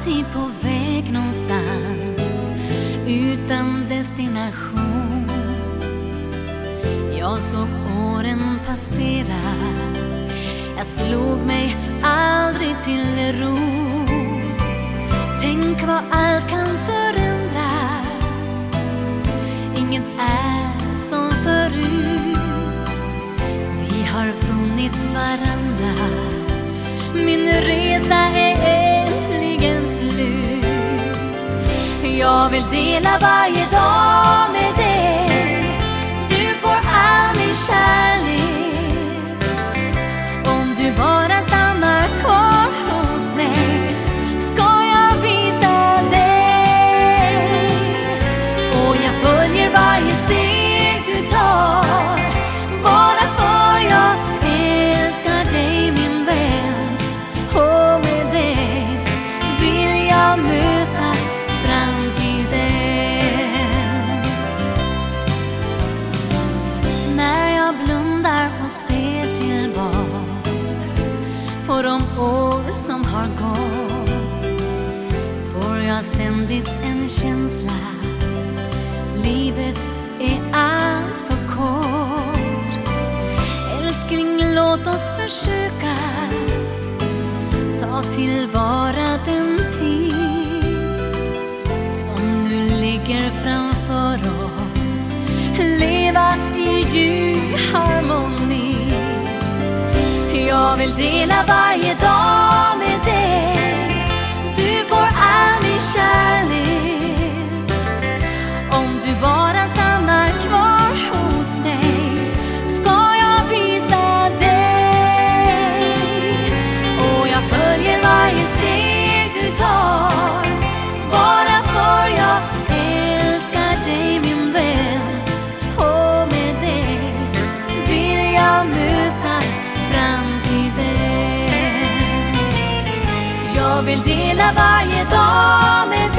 alltid på väg någonstans utan destination. Jag såg åren passera, jag slog mig aldrig till ro. Tänk vad allt kan förändras, inget är som förut. Vi har funnit varandra, min resa är Jag vill dela varje dag med dig, på de år som har gått får jag ständigt en känsla livet är allt för kort. Älskling, låt oss försöka ta tillvara den tid som nu ligger framför oss. Leva i ljus Jag vill dela varje dag. Vill dela varje dag med